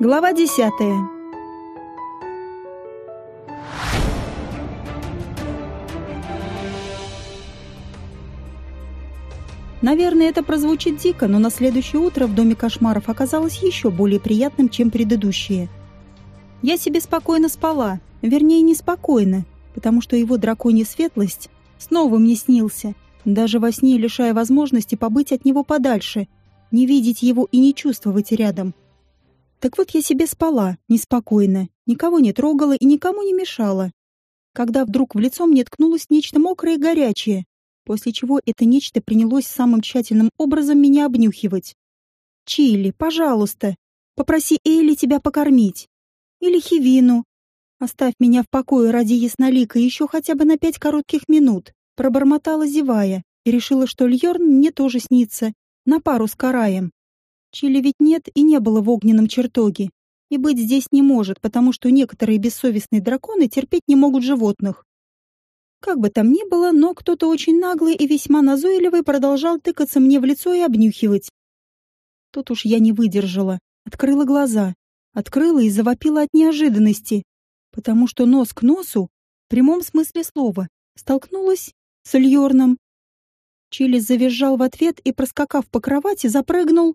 Глава десятая. Наверное, это прозвучит дико, но на следующее утро в доме кошмаров оказалось еще более приятным, чем предыдущее. Я себе спокойно спала, вернее, неспокойно, потому что его драконья светлость снова мне снился, даже во сне лишая возможности побыть от него подальше, не видеть его и не чувствовать рядом. Так вот я себе спала, неспокойно, никого не трогала и никому не мешала. Когда вдруг в лицо мне ткнулось нечто мокрое и горячее, после чего это нечто принялось самым тщательным образом меня обнюхивать. «Чили, пожалуйста, попроси Элли тебя покормить. Или Хивину. Оставь меня в покое ради яснолика еще хотя бы на пять коротких минут», пробормотала, зевая, и решила, что Льорн мне тоже снится, на пару с Караем. Чили ведь нет и не было в огненном чертоге. И быть здесь не может, потому что некоторые бессовестные драконы терпеть не могут животных. Как бы там ни было, но кто-то очень наглый и весьма назойливый продолжал тыкаться мне в лицо и обнюхивать. Тут уж я не выдержала, открыла глаза, открыла и завопила от неожиданности, потому что нос к носу, в прямом смысле слова, столкнулась с Льорном. Чили завизжал в ответ и, проскакав по кровати, запрыгнул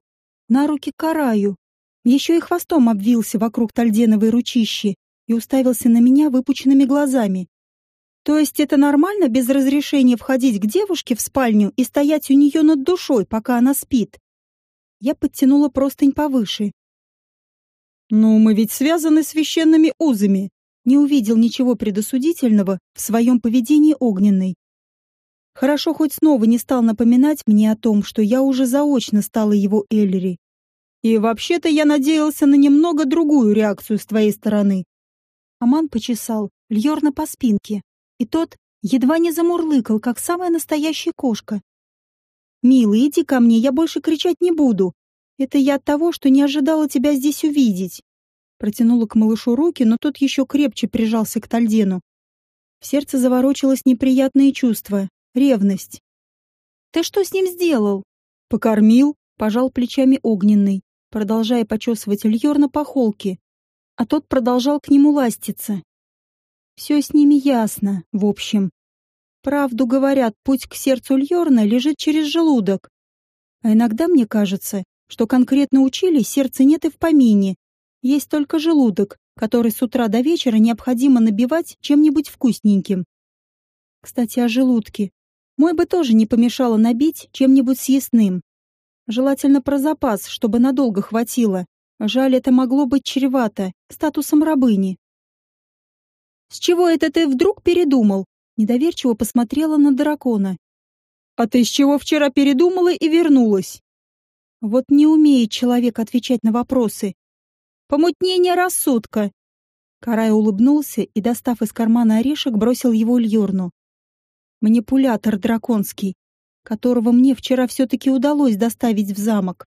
на руки Караю. Еще и хвостом обвился вокруг тальденовой ручищи и уставился на меня выпученными глазами. То есть это нормально без разрешения входить к девушке в спальню и стоять у нее над душой, пока она спит? Я подтянула простынь повыше. «Ну, мы ведь связаны священными узами», не увидел ничего предосудительного в своем поведении огненной. Хорошо хоть снова не стал напоминать мне о том, что я уже заочно стала его Эллири. И вообще-то я надеялся на немного другую реакцию с твоей стороны. Аман почесал Льорна по спинке, и тот едва не замурлыкал, как самая настоящая кошка. «Милый, иди ко мне, я больше кричать не буду. Это я от того, что не ожидала тебя здесь увидеть». Протянула к малышу руки, но тот еще крепче прижался к Тальдену. В сердце заворочилось неприятное чувство, Ревность. Ты что с ним сделал? Покормил, пожал плечами огненный, продолжая почесывать Льорна по холке, а тот продолжал к нему ластиться. Все с ними ясно, в общем. Правду говорят, путь к сердцу Льорна лежит через желудок. А иногда мне кажется, что конкретно учили, сердца нет и в помине. Есть только желудок, который с утра до вечера необходимо набивать чем-нибудь вкусненьким. Кстати, о желудке. Мой бы тоже не помешало набить чем-нибудь съестным. Желательно про запас, чтобы надолго хватило. Жаль, это могло быть чревато статусом рабыни. «С чего это ты вдруг передумал?» Недоверчиво посмотрела на дракона. «А ты с чего вчера передумала и вернулась?» Вот не умеет человек отвечать на вопросы. «Помутнение рассудка!» Карай улыбнулся и, достав из кармана орешек, бросил его Льорну манипулятор драконский, которого мне вчера все-таки удалось доставить в замок.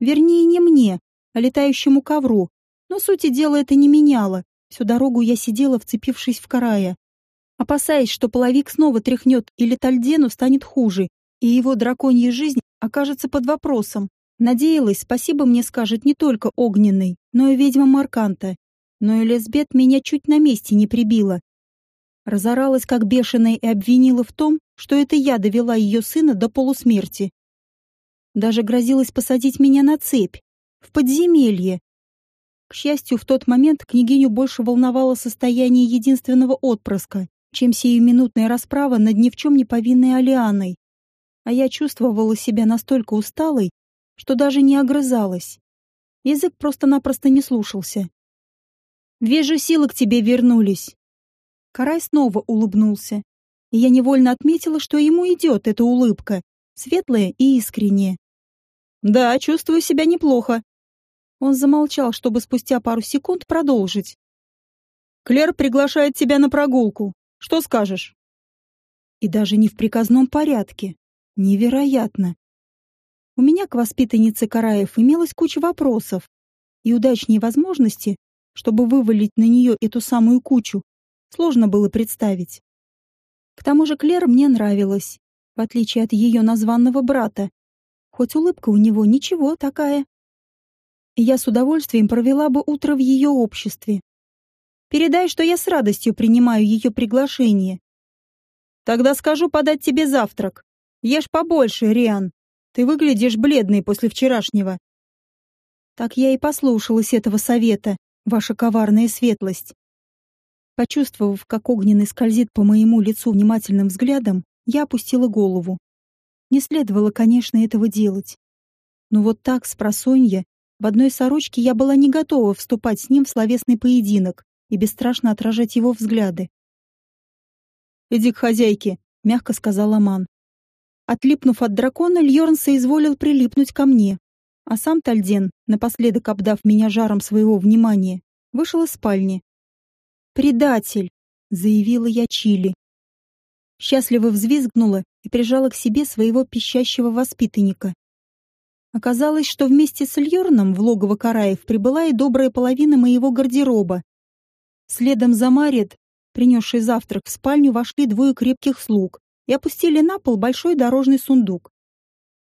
Вернее, не мне, а летающему ковру, но сути дела это не меняло. Всю дорогу я сидела, вцепившись в карая, опасаясь, что половик снова тряхнет или Тальдену станет хуже, и его драконья жизнь окажется под вопросом. Надеялась, спасибо мне скажет не только огненный, но и ведьма Марканта. Но и Лесбет меня чуть на месте не прибила. Разоралась как бешеная и обвинила в том, что это я довела ее сына до полусмерти. Даже грозилась посадить меня на цепь, в подземелье. К счастью, в тот момент княгиню больше волновало состояние единственного отпрыска, чем сиюминутная расправа над ни в чем не повинной Алианой. А я чувствовала себя настолько усталой, что даже не огрызалась. Язык просто-напросто не слушался. «Вижу, силы к тебе вернулись», Карай снова улыбнулся. И я невольно отметила, что ему идет эта улыбка, светлая и искренняя. «Да, чувствую себя неплохо». Он замолчал, чтобы спустя пару секунд продолжить. «Клер приглашает тебя на прогулку. Что скажешь?» И даже не в приказном порядке. Невероятно. У меня к воспитаннице Караев имелась куча вопросов, и удачнее возможности, чтобы вывалить на нее эту самую кучу, сложно было представить. К тому же Клер мне нравилась, в отличие от ее названного брата. Хоть улыбка у него ничего такая. я с удовольствием провела бы утро в ее обществе. Передай, что я с радостью принимаю ее приглашение. Тогда скажу подать тебе завтрак. Ешь побольше, Риан. Ты выглядишь бледной после вчерашнего. Так я и послушалась этого совета, ваша коварная светлость. Почувствовав, как огненный скользит по моему лицу внимательным взглядом, я опустила голову. Не следовало, конечно, этого делать. Но вот так, с просонья, в одной сорочке я была не готова вступать с ним в словесный поединок и бесстрашно отражать его взгляды. «Иди к хозяйке», — мягко сказал Аман. Отлипнув от дракона, Льорн соизволил прилипнуть ко мне, а сам Тальден, напоследок обдав меня жаром своего внимания, вышел из спальни. «Предатель!» — заявила я Чили. Счастливо взвизгнула и прижала к себе своего пищащего воспитанника. Оказалось, что вместе с Льорном в логово Караев прибыла и добрая половина моего гардероба. Следом за Марит, принесшей завтрак в спальню, вошли двое крепких слуг и опустили на пол большой дорожный сундук.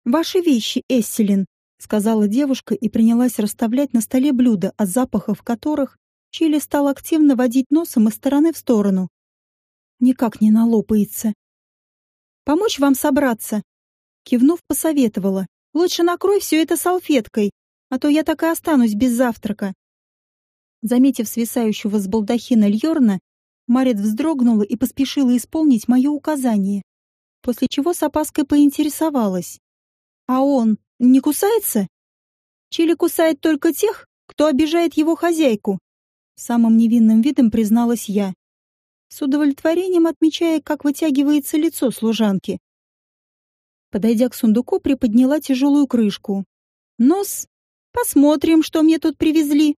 «Ваши вещи, Эсселин», — сказала девушка и принялась расставлять на столе блюда, от запахов которых Чили стал активно водить носом из стороны в сторону. Никак не налопается. «Помочь вам собраться?» Кивнув, посоветовала. Лучше накрой все это салфеткой, а то я так и останусь без завтрака. Заметив свисающего с балдахина Льорна, Марит вздрогнула и поспешила исполнить мое указание, после чего с опаской поинтересовалась. «А он не кусается?» «Чили кусает только тех, кто обижает его хозяйку», самым невинным видом призналась я, с удовлетворением отмечая, как вытягивается лицо служанки. Подойдя к сундуку, приподняла тяжелую крышку. Нос. Посмотрим, что мне тут привезли.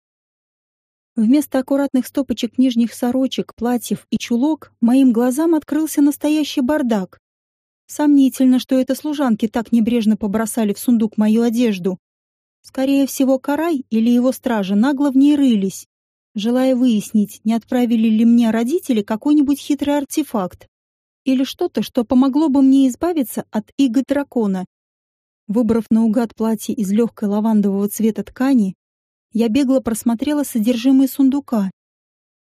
Вместо аккуратных стопочек нижних сорочек, платьев и чулок моим глазам открылся настоящий бардак. Сомнительно, что это служанки так небрежно побросали в сундук мою одежду. Скорее всего, Карай или его стражи нагло в ней рылись, желая выяснить, не отправили ли мне родители какой-нибудь хитрый артефакт или что-то, что помогло бы мне избавиться от иго дракона. Выбрав наугад платье из легкой лавандового цвета ткани, я бегло просмотрела содержимое сундука,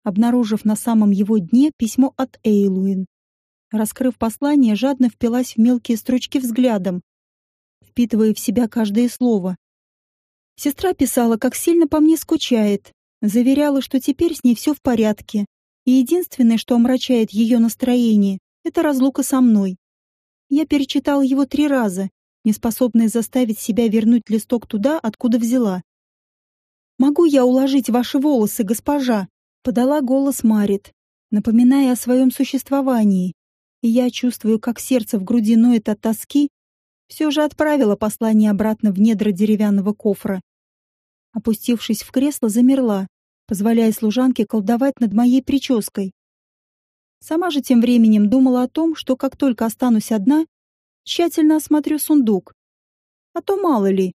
обнаружив на самом его дне письмо от Эйлуин. Раскрыв послание, жадно впилась в мелкие строчки взглядом, впитывая в себя каждое слово. Сестра писала, как сильно по мне скучает, заверяла, что теперь с ней все в порядке, и единственное, что омрачает ее настроение, это разлука со мной. Я перечитала его три раза, не способная заставить себя вернуть листок туда, откуда взяла. «Могу я уложить ваши волосы, госпожа?» — подала голос Марит, напоминая о своем существовании. И я чувствую, как сердце в груди ноет от тоски, все же отправила послание обратно в недра деревянного кофра. Опустившись в кресло, замерла, позволяя служанке колдовать над моей прической. Сама же тем временем думала о том, что как только останусь одна, тщательно осмотрю сундук. А то мало ли.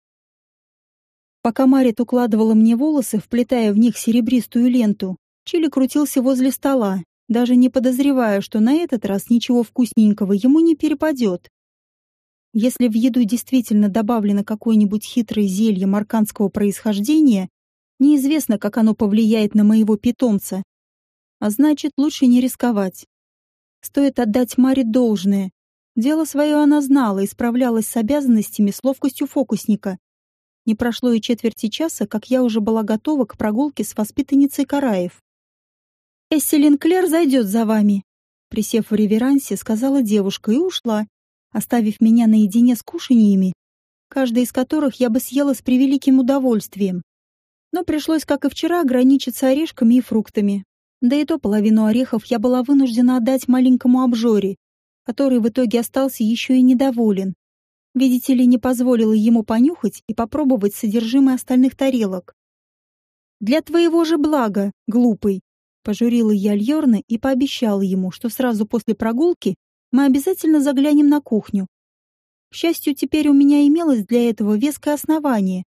Пока Марит укладывала мне волосы, вплетая в них серебристую ленту, Чили крутился возле стола, даже не подозревая, что на этот раз ничего вкусненького ему не перепадет. Если в еду действительно добавлено какое-нибудь хитрое зелье марканского происхождения, неизвестно, как оно повлияет на моего питомца, а значит, лучше не рисковать. Стоит отдать Маре должное. Дело свое она знала и справлялась с обязанностями с ловкостью фокусника. Не прошло и четверти часа, как я уже была готова к прогулке с воспитанницей Караев. «Эсселин Клер зайдет за вами», — присев в реверансе, сказала девушка и ушла, оставив меня наедине с кушаньями, каждый из которых я бы съела с превеликим удовольствием. Но пришлось, как и вчера, ограничиться орешками и фруктами, да и то половину орехов я была вынуждена отдать маленькому обжоре, который в итоге остался еще и недоволен. Видите ли, не позволила ему понюхать и попробовать содержимое остальных тарелок. «Для твоего же блага, глупый!» Пожурила я Льорна и пообещала ему, что сразу после прогулки мы обязательно заглянем на кухню. К счастью, теперь у меня имелось для этого веское основание.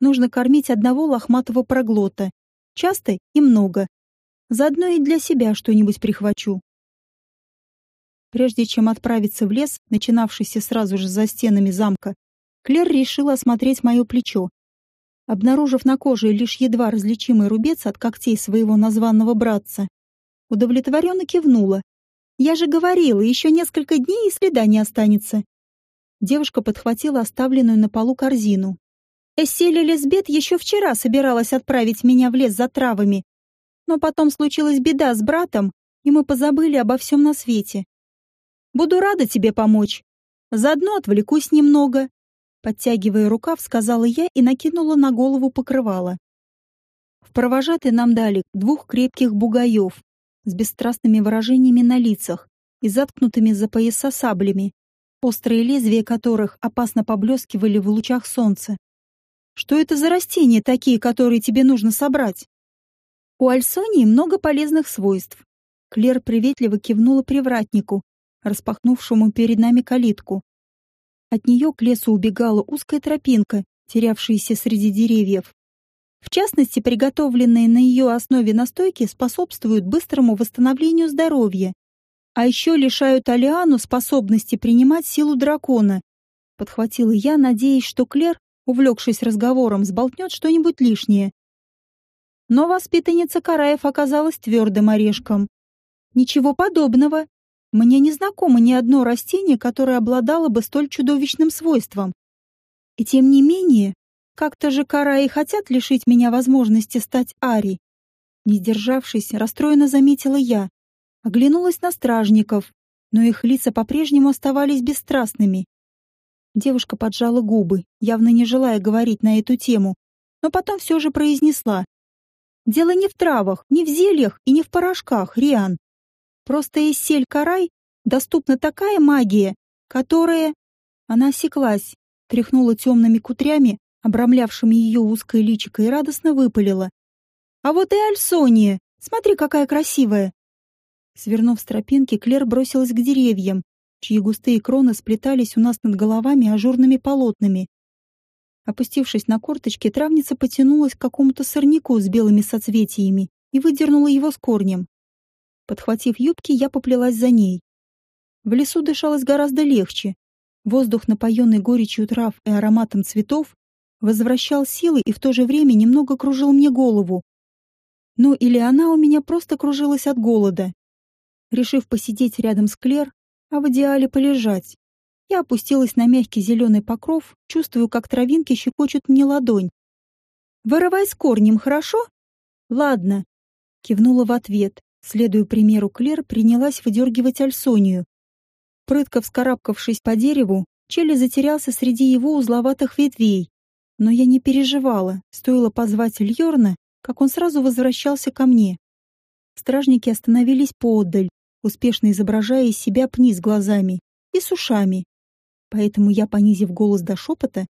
Нужно кормить одного лохматого проглота. Часто и много. Заодно и для себя что-нибудь прихвачу. Прежде чем отправиться в лес, начинавшийся сразу же за стенами замка, Клер решила осмотреть мое плечо. Обнаружив на коже лишь едва различимый рубец от когтей своего названного братца, удовлетворенно кивнула. «Я же говорила, еще несколько дней и следа не останется». Девушка подхватила оставленную на полу корзину. Эсселя Лесбет еще вчера собиралась отправить меня в лес за травами, но потом случилась беда с братом, и мы позабыли обо всем на свете. Буду рада тебе помочь. Заодно отвлекусь немного. Подтягивая рукав, сказала я и накинула на голову покрывало. В провожатые нам дали двух крепких бугаев с бесстрастными выражениями на лицах и заткнутыми за пояса саблями, острые лезвия которых опасно поблескивали в лучах солнца. Что это за растения такие, которые тебе нужно собрать? У альсонии много полезных свойств. Клер приветливо кивнула привратнику, распахнувшему перед нами калитку. От нее к лесу убегала узкая тропинка, терявшаяся среди деревьев. В частности, приготовленные на ее основе настойки способствуют быстрому восстановлению здоровья, а еще лишают Алиану способности принимать силу дракона. Подхватила я, надеясь, что Клер, увлекшись разговором, сболтнет что-нибудь лишнее. Но воспитанница Караев оказалась твердым орешком. Ничего подобного. Мне не знакомо ни одно растение, которое обладало бы столь чудовищным свойством. И тем не менее, как-то же Караи хотят лишить меня возможности стать Ари. Не сдержавшись, расстроенно заметила я. Оглянулась на стражников, но их лица по-прежнему оставались бесстрастными. Девушка поджала губы, явно не желая говорить на эту тему, но потом все же произнесла. «Дело не в травах, не в зельях и не в порошках, Риан. Просто из сель-карай доступна такая магия, которая...» Она осеклась, тряхнула темными кутрями, обрамлявшими ее узкое личико, и радостно выпалила. «А вот и Альсония! Смотри, какая красивая!» Свернув с тропинки, Клер бросилась к деревьям, чьи густые кроны сплетались у нас над головами ажурными полотнами. Опустившись на корточки, травница потянулась к какому-то сорняку с белыми соцветиями и выдернула его с корнем. Подхватив юбки, я поплелась за ней. В лесу дышалось гораздо легче. Воздух, напоенный горечью трав и ароматом цветов, возвращал силы и в то же время немного кружил мне голову. Ну или она у меня просто кружилась от голода. Решив посидеть рядом с Клер, а в идеале полежать, я опустилась на мягкий зеленый покров, чувствую, как травинки щекочут мне ладонь. «Вырывай с корнем, хорошо?» «Ладно», — кивнула в ответ. Следуя примеру Клер, принялась выдергивать Альсонию. Прытко вскарабкавшись по дереву, Челли затерялся среди его узловатых ветвей. Но я не переживала, стоило позвать Льорна, как он сразу возвращался ко мне. Стражники остановились поодаль, успешно изображая из себя пни с глазами и с ушами. Поэтому я, понизив голос до шепота,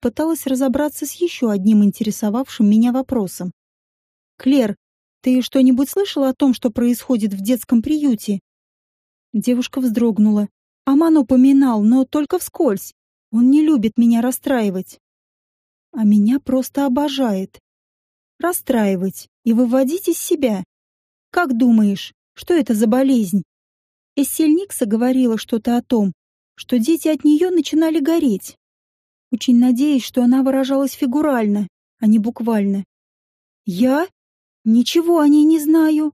пыталась разобраться с еще одним интересовавшим меня вопросом. «Клер, ты что-нибудь слышала о том, что происходит в детском приюте? Девушка вздрогнула. Аман упоминал, но только вскользь. Он не любит меня расстраивать. А меня просто обожает. Расстраивать и выводить из себя. Как думаешь, что это за болезнь? Эссельникса говорила что-то о том, что дети от нее начинали гореть. Очень надеюсь, что она выражалась фигурально, а не буквально. Я? Ничего о ней не знаю.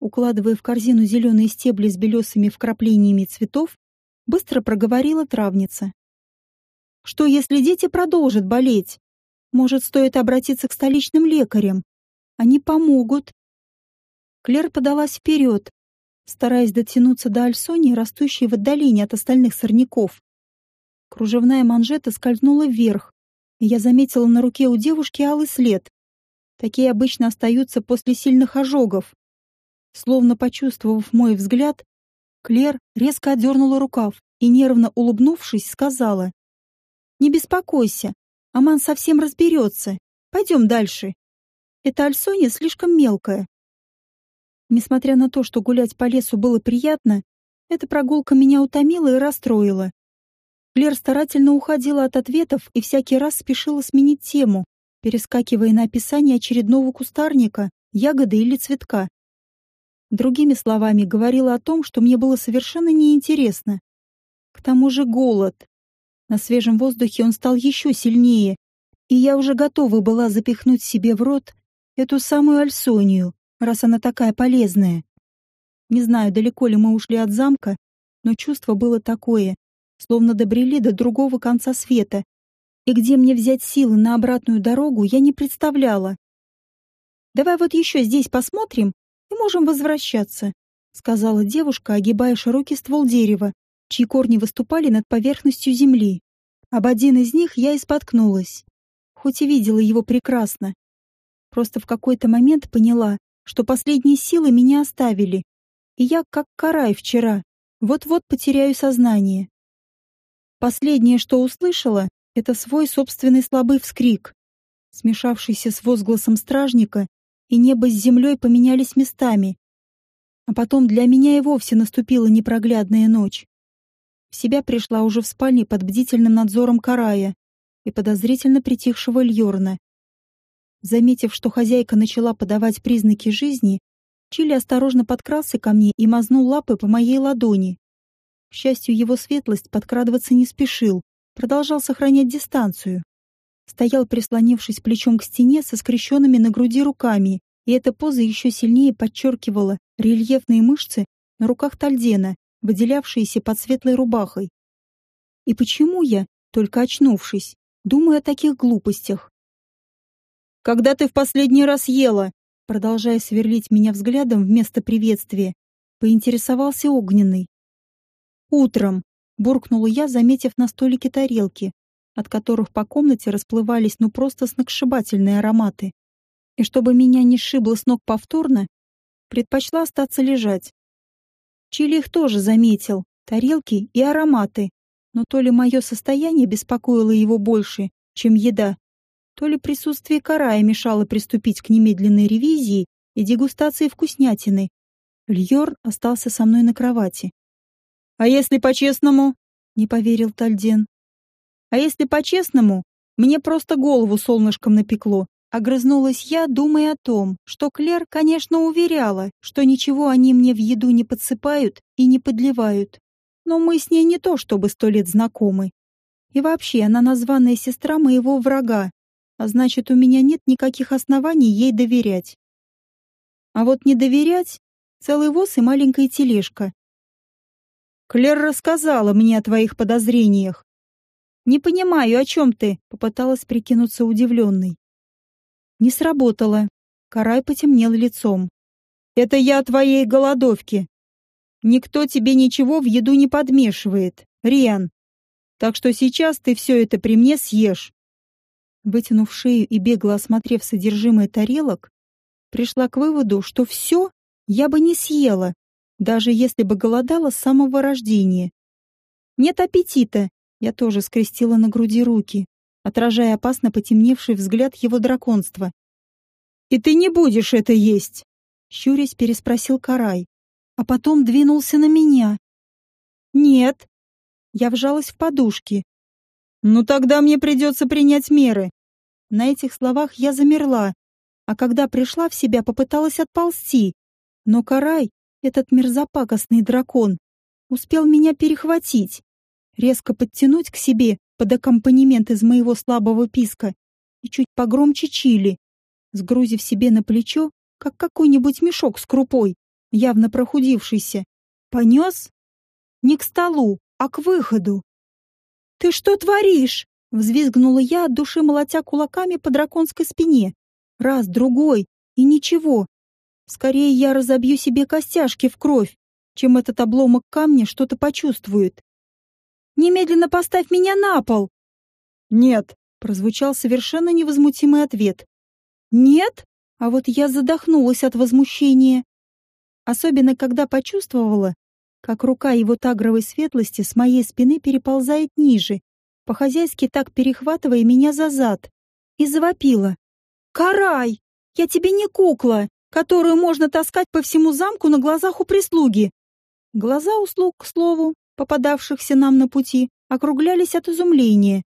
Укладывая в корзину зеленые стебли с белесыми вкраплениями цветов, быстро проговорила травница. Что, если дети продолжат болеть? Может, стоит обратиться к столичным лекарям? Они помогут. Клер подалась вперед, стараясь дотянуться до Альсонии, растущей в отдалении от остальных сорняков. Кружевная манжета скользнула вверх, и я заметила на руке у девушки алый след, Такие обычно остаются после сильных ожогов. Словно почувствовав мой взгляд, Клер резко отдернула рукав и, нервно улыбнувшись, сказала. «Не беспокойся, Аман совсем разберется. Пойдем дальше. Эта альсония слишком мелкая». Несмотря на то, что гулять по лесу было приятно, эта прогулка меня утомила и расстроила. Клер старательно уходила от ответов и всякий раз спешила сменить тему, перескакивая на описание очередного кустарника, ягоды или цветка. Другими словами, говорила о том, что мне было совершенно неинтересно. К тому же голод. На свежем воздухе он стал еще сильнее, И я уже готова была запихнуть себе в рот эту самую Альсонию, раз она такая полезная. Не знаю, далеко ли мы ушли от замка, но чувство было такое, словно добрели до другого конца света. И где мне взять силы на обратную дорогу, я не представляла. «Давай вот еще здесь посмотрим и можем возвращаться», сказала девушка, огибая широкий ствол дерева, чьи корни выступали над поверхностью земли. Об один из них я и споткнулась, хоть и видела его прекрасно. Просто в какой-то момент поняла, что последние силы меня оставили, и я, как карай вчера, вот-вот потеряю сознание. Последнее, что услышала, это свой собственный слабый вскрик, смешавшийся с возгласом стражника, и небо с землей поменялись местами. А потом для меня и вовсе наступила непроглядная ночь. В себя пришла уже в спальне под бдительным надзором Карая и подозрительно притихшего Льорна. Заметив, что хозяйка начала подавать признаки жизни, Чили осторожно подкрался ко мне и мазнул лапы по моей ладони. К счастью, его светлость подкрадываться не спешил, продолжал сохранять дистанцию. Стоял, прислонившись плечом к стене со скрещенными на груди руками, и эта поза еще сильнее подчеркивала рельефные мышцы на руках Тальдена, выделявшиеся под светлой рубахой. И почему я, только очнувшись, думаю о таких глупостях? «Когда ты в последний раз ела?» Продолжая сверлить меня взглядом вместо приветствия, поинтересовался огненный. «Утром», — буркнула я, заметив на столике тарелки, от которых по комнате расплывались ну просто сногсшибательные ароматы. И чтобы меня не сшибло с ног повторно, предпочла остаться лежать, Чили их тоже заметил, тарелки и ароматы. Но то ли мое состояние беспокоило его больше, чем еда, то ли присутствие карая мешало приступить к немедленной ревизии и дегустации вкуснятины. Льор остался со мной на кровати. «А если по-честному?» — не поверил Тальден. «А если по-честному, мне просто голову солнышком напекло. Огрызнулась я, думая о том, что Клер, конечно, уверяла, что ничего они мне в еду не подсыпают и не подливают. Но мы с ней не то чтобы сто лет знакомы. И вообще, она названная сестра моего врага, а значит, у меня нет никаких оснований ей доверять. А вот не доверять — целый воз и маленькая тележка. Клер рассказала мне о твоих подозрениях. «Не понимаю, о чем ты?» — попыталась прикинуться удивленной. Не сработало. Карай потемнел лицом. «Это я твоей голодовки. Никто тебе ничего в еду не подмешивает, Риан. Так что сейчас ты все это при мне съешь». Вытянув шею и бегло осмотрев содержимое тарелок, пришла к выводу, что все я бы не съела, даже если бы голодала с самого рождения. Нет аппетита, я тоже скрестила на груди руки отражая опасно потемневший взгляд его драконства. «И ты не будешь это есть!» Щурясь переспросил Карай, а потом двинулся на меня. «Нет». Я вжалась в подушки. «Ну тогда мне придется принять меры». На этих словах я замерла, а когда пришла в себя, попыталась отползти. Но Карай, этот мерзопакостный дракон, успел меня перехватить, резко подтянуть к себе под аккомпанемент из моего слабого писка и чуть погромче чили, сгрузив себе на плечо, как какой-нибудь мешок с крупой, явно прохудившийся, понес не к столу, а к выходу. «Ты что творишь?» — взвизгнула я от души, молотя кулаками по драконской спине. Раз, другой, и ничего. Скорее я разобью себе костяшки в кровь, чем этот обломок камня что-то почувствует. Немедленно поставь меня на пол!» «Нет!» — прозвучал совершенно невозмутимый ответ. «Нет?» А вот я задохнулась от возмущения. Особенно, когда почувствовала, как рука его тагровой светлости с моей спины переползает ниже, по-хозяйски так перехватывая меня за зад, и завопила. «Карай! Я тебе не кукла, которую можно таскать по всему замку на глазах у прислуги!» Глаза у слуг, к слову, попадавшихся нам на пути, округлялись от изумления.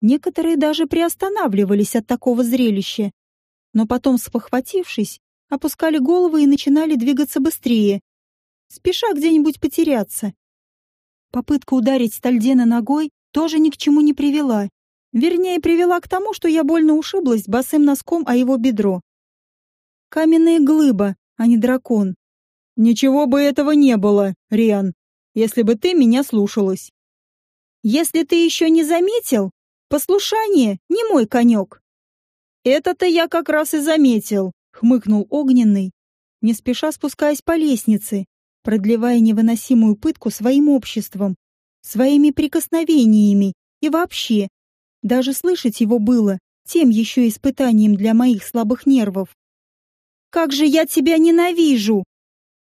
Некоторые даже приостанавливались от такого зрелища, но потом, спохватившись, опускали головы и начинали двигаться быстрее, спеша где-нибудь потеряться. Попытка ударить Стальдена ногой тоже ни к чему не привела. Вернее, привела к тому, что я больно ушиблась босым носком о его бедро. Каменная глыба, а не дракон. Ничего бы этого не было, Риан, если бы ты меня слушалась. Если ты еще не заметил, послушание не мой конек. Это-то я как раз и заметил, хмыкнул Огненный, не спеша спускаясь по лестнице, продлевая невыносимую пытку своим обществом, своими прикосновениями и вообще. Даже слышать его было тем еще испытанием для моих слабых нервов. «Как же я тебя ненавижу!»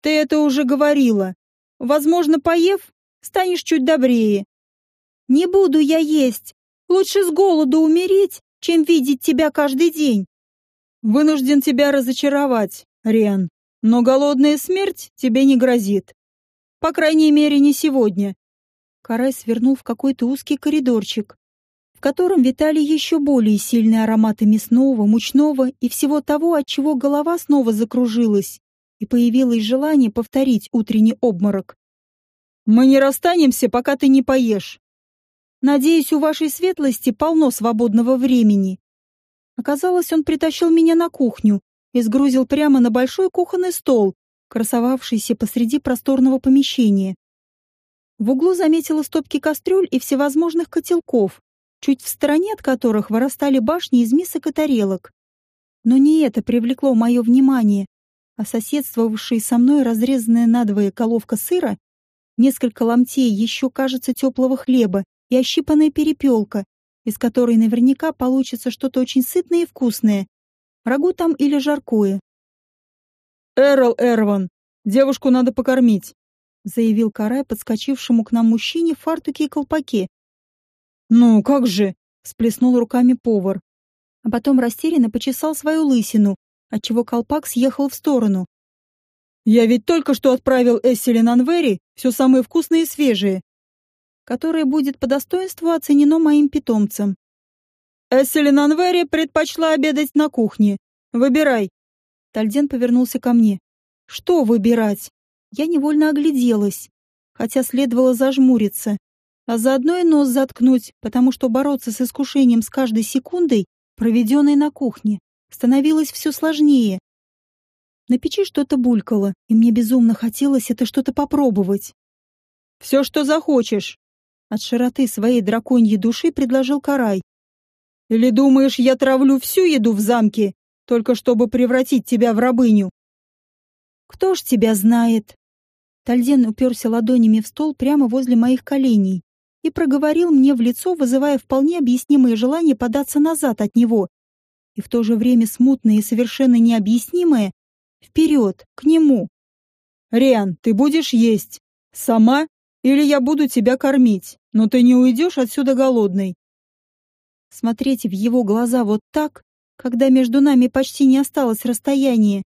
«Ты это уже говорила. Возможно, поев, станешь чуть добрее». «Не буду я есть. Лучше с голоду умереть, чем видеть тебя каждый день». «Вынужден тебя разочаровать, Риан, но голодная смерть тебе не грозит. По крайней мере, не сегодня. Карай свернул в какой-то узкий коридорчик, в котором витали еще более сильные ароматы мясного, мучного и всего того, от чего голова снова закружилась, и появилось желание повторить утренний обморок. «Мы не расстанемся, пока ты не поешь». «Надеюсь, у вашей светлости полно свободного времени». Оказалось, он притащил меня на кухню и сгрузил прямо на большой кухонный стол, красовавшийся посреди просторного помещения. В углу заметила стопки кастрюль и всевозможных котелков, чуть в стороне от которых вырастали башни из мисок и тарелок. Но не это привлекло мое внимание, а соседствовавшая со мной разрезанная надвое головка сыра, несколько ломтей еще, кажется, теплого хлеба и ощипанная перепелка, из которой наверняка получится что-то очень сытное и вкусное. Рагу там или жаркое. «Эрл Эрван, девушку надо покормить», — заявил Карай подскочившему к нам мужчине в фартуке и колпаке. «Ну, как же!» — сплеснул руками повар. А потом растерянно почесал свою лысину, отчего колпак съехал в сторону. «Я ведь только что отправил Эсселин Анвери все самое вкусное и свежее, которое будет по достоинству оценено моим питомцем». «Эсселин Анвери предпочла обедать на кухне. Выбирай». Тальден повернулся ко мне. «Что выбирать?» Я невольно огляделась, хотя следовало зажмуриться, а заодно и нос заткнуть, потому что бороться с искушением с каждой секундой, проведенной на кухне, становилось все сложнее. На печи что-то булькало, и мне безумно хотелось это что-то попробовать. «Все, что захочешь», — от широты своей драконьей души предложил Карай. «Или думаешь, я травлю всю еду в замке, только чтобы превратить тебя в рабыню?» «Кто ж тебя знает?» Тальден уперся ладонями в стол прямо возле моих коленей и проговорил мне в лицо, вызывая вполне объяснимое желание податься назад от него. И в то же время смутное и совершенно необъяснимое вперед, к нему. «Риан, ты будешь есть? Сама? Или я буду тебя кормить? Но ты не уйдешь отсюда голодной». Смотреть в его глаза вот так, когда между нами почти не осталось расстояния,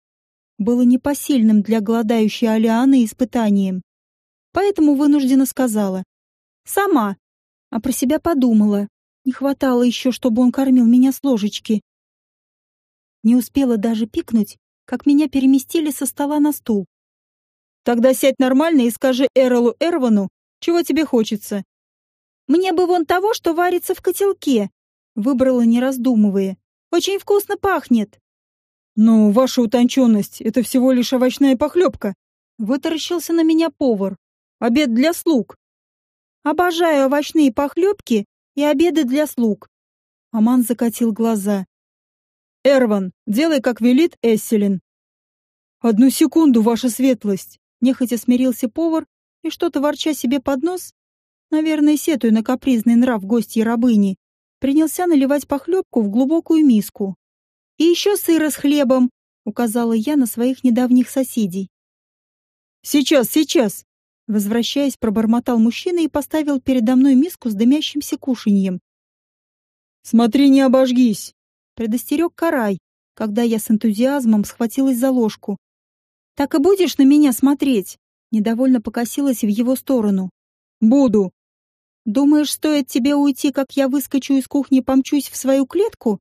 было непосильным для голодающей Алианы испытанием. Поэтому вынуждена сказала. «Сама». А про себя подумала. Не хватало еще, чтобы он кормил меня с ложечки. Не успела даже пикнуть, как меня переместили со стола на стул. «Тогда сядь нормально и скажи Эрлу Эрвану, чего тебе хочется». «Мне бы вон того, что варится в котелке», — выбрала, не раздумывая. «Очень вкусно пахнет». «Ну, ваша утонченность — это всего лишь овощная похлебка!» Вытаращился на меня повар. «Обед для слуг!» «Обожаю овощные похлебки и обеды для слуг!» Аман закатил глаза. «Эрван, делай, как велит Эсселин!» «Одну секунду, ваша светлость!» Нехотя смирился повар и что-то ворча себе под нос, наверное, сетуя на капризный нрав гостьи рабыни, принялся наливать похлебку в глубокую миску. И еще сыра с хлебом, указала я на своих недавних соседей. Сейчас, сейчас, возвращаясь, пробормотал мужчина и поставил передо мной миску с дымящимся кушаньем. Смотри, не обожгись, предостерег Карай, когда я с энтузиазмом схватилась за ложку. Так и будешь на меня смотреть? Недовольно покосилась в его сторону. Буду. Думаешь, стоит тебе уйти, как я выскочу из кухни и помчусь в свою клетку?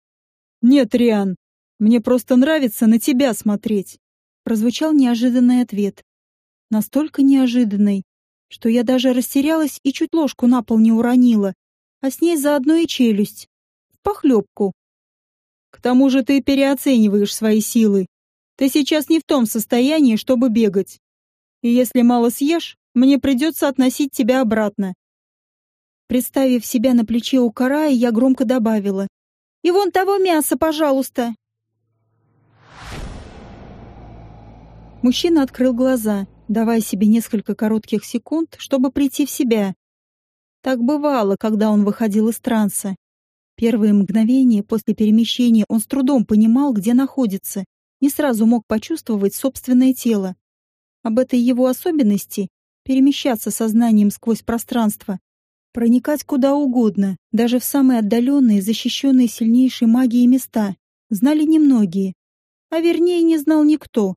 Нет, Риан, мне просто нравится на тебя смотреть. Прозвучал неожиданный ответ. Настолько неожиданный, что я даже растерялась и чуть ложку на пол не уронила, а с ней заодно и челюсть. похлебку. К тому же ты переоцениваешь свои силы. Ты сейчас не в том состоянии, чтобы бегать. И если мало съешь, мне придется относить тебя обратно. Представив себя на плече у Карая, я громко добавила. «И вон того мяса, пожалуйста!» Мужчина открыл глаза, давая себе несколько коротких секунд, чтобы прийти в себя. Так бывало, когда он выходил из транса. Первые мгновения после перемещения он с трудом понимал, где находится, не сразу мог почувствовать собственное тело. Об этой его особенности перемещаться сознанием сквозь пространство, проникать куда угодно, даже в самые отдаленные, защищенные сильнейшей магией места, знали немногие, а вернее не знал никто.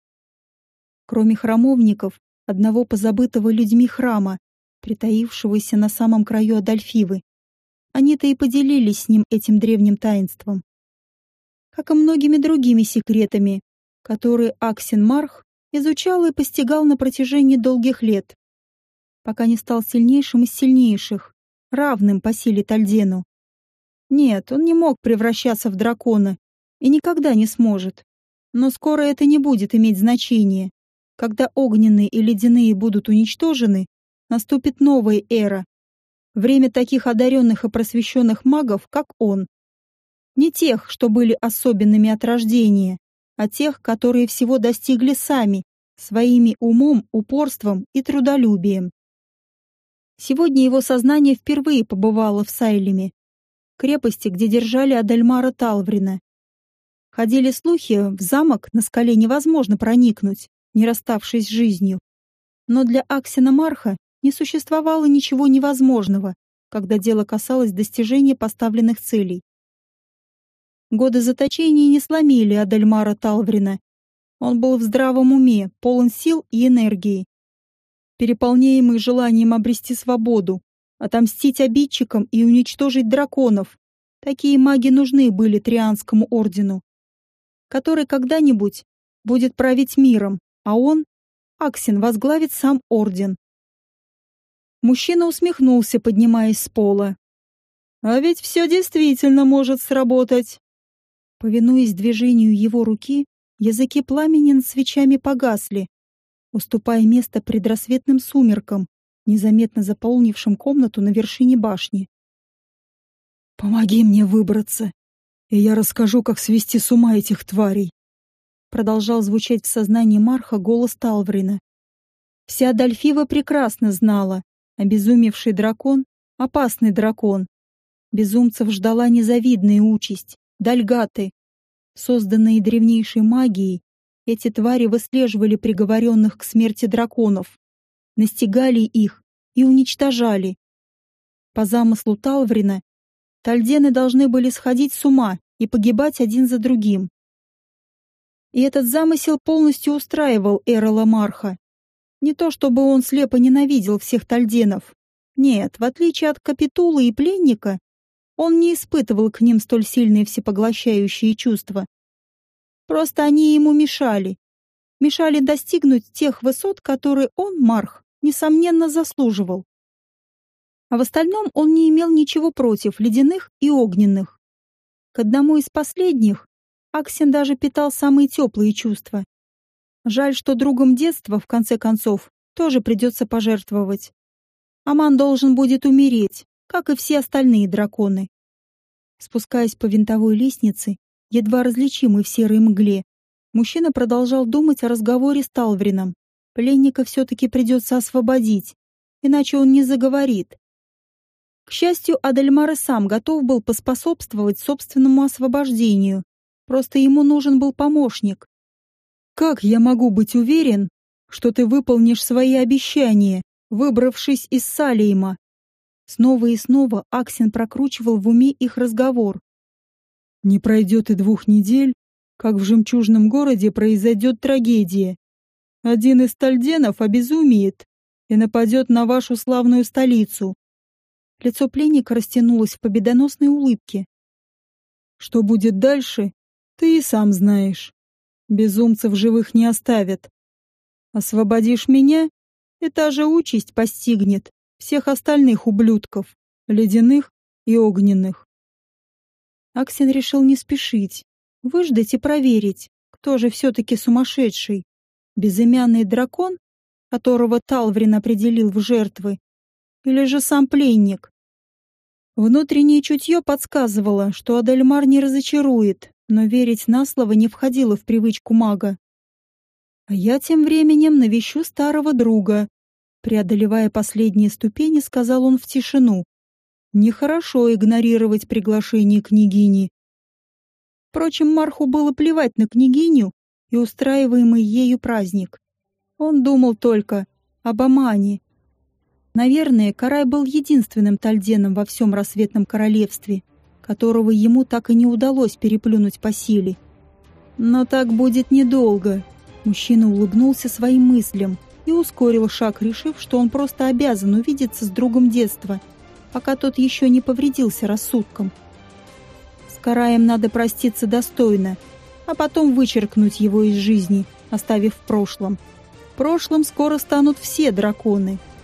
Кроме храмовников, одного позабытого людьми храма, притаившегося на самом краю Адольфивы. Они-то и поделились с ним этим древним таинством. Как и многими другими секретами, которые Аксин Марх изучал и постигал на протяжении долгих лет, пока не стал сильнейшим из сильнейших, равным по силе Тальдену. Нет, он не мог превращаться в дракона и никогда не сможет. Но скоро это не будет иметь значения. Когда огненные и ледяные будут уничтожены, наступит новая эра, Время таких одаренных и просвещенных магов, как он. Не тех, что были особенными от рождения, а тех, которые всего достигли сами, своими умом, упорством и трудолюбием. Сегодня его сознание впервые побывало в Сайлеме, крепости, где держали Адельмара Талврина. Ходили слухи, в замок на скале невозможно проникнуть, не расставшись с жизнью. Но для Аксина Марха не существовало ничего невозможного, когда дело касалось достижения поставленных целей. Годы заточения не сломили Адельмара Талврина. Он был в здравом уме, полон сил и энергии. Переполняемый желанием обрести свободу, отомстить обидчикам и уничтожить драконов. Такие маги нужны были Трианскому ордену, который когда-нибудь будет править миром, а он, Аксин, возглавит сам орден. Мужчина усмехнулся, поднимаясь с пола. «А ведь все действительно может сработать!» Повинуясь движению его руки, языки пламени над свечами погасли, уступая место предрассветным сумеркам, незаметно заполнившим комнату на вершине башни. «Помоги мне выбраться, и я расскажу, как свести с ума этих тварей!» Продолжал звучать в сознании Марха голос Талврина. Вся Дальфива прекрасно знала, Обезумевший дракон — опасный дракон. Безумцев ждала незавидная участь — дальгаты. Созданные древнейшей магией, эти твари выслеживали приговоренных к смерти драконов, настигали их и уничтожали. По замыслу Талврина, тальдены должны были сходить с ума и погибать один за другим. И этот замысел полностью устраивал Эрола Марха. Не то чтобы он слепо ненавидел всех тальденов. Нет, в отличие от капитулы и пленника, он не испытывал к ним столь сильные всепоглощающие чувства. Просто они ему мешали. Мешали достигнуть тех высот, которые он, Марх, несомненно заслуживал. А в остальном он не имел ничего против ледяных и огненных. К одному из последних Аксин даже питал самые теплые чувства. Жаль, что другом детства, в конце концов, тоже придется пожертвовать. Аман должен будет умереть, как и все остальные драконы. Спускаясь по винтовой лестнице, едва различимой в серой мгле, мужчина продолжал думать о разговоре с Талврином. Пленника все-таки придется освободить, иначе он не заговорит. К счастью, Адельмар сам готов был поспособствовать собственному освобождению. Просто ему нужен был помощник. Как я могу быть уверен, что ты выполнишь свои обещания, выбравшись из Салейма? Снова и снова Аксин прокручивал в уме их разговор. Не пройдет и двух недель, как в жемчужном городе произойдет трагедия. Один из тальденов обезумеет и нападет на вашу славную столицу. Лицо пленника растянулось в победоносной улыбке. Что будет дальше, ты и сам знаешь. Безумцев живых не оставят. Освободишь меня, и та же участь постигнет всех остальных ублюдков, ледяных и огненных. Аксин решил не спешить, выждать и проверить, кто же все-таки сумасшедший. Безымянный дракон, которого Талврин определил в жертвы, или же сам пленник. Внутреннее чутье подсказывало, что Адельмар не разочарует, но верить на слово не входило в привычку мага. А я тем временем навещу старого друга. Преодолевая последние ступени, сказал он в тишину. Нехорошо игнорировать приглашение княгини. Впрочем, Марху было плевать на княгиню и устраиваемый ею праздник. Он думал только об Амане. Наверное, Карай был единственным тальденом во всем рассветном королевстве, которого ему так и не удалось переплюнуть по силе. Но так будет недолго. Мужчина улыбнулся своим мыслям и ускорил шаг, решив, что он просто обязан увидеться с другом детства, пока тот еще не повредился рассудком. С Караем надо проститься достойно, а потом вычеркнуть его из жизни, оставив в прошлом. Прошлым скоро станут все драконы —